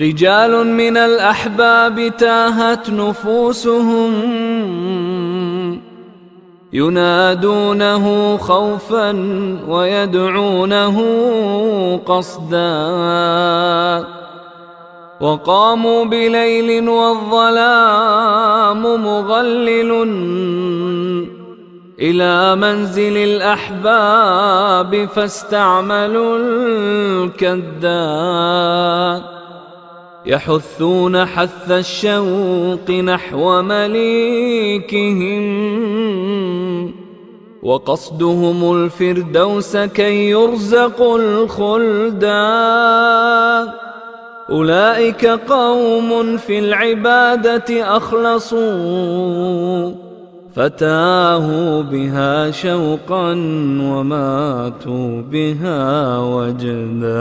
رجال من الأحباب تاهت نفوسهم ينادونه خوفا ويدعونه قصدا وقاموا بليل والظلام مغلل إلى منزل الأحباب فاستعملوا الكذاب يحثون حث الشوق نحو مليكهم وقصدهم الفردوس كي يرزقوا الخلدا. أولئك قوم في العبادة أخلصوا فتاهوا بها شوقا وماتوا بها وجدا.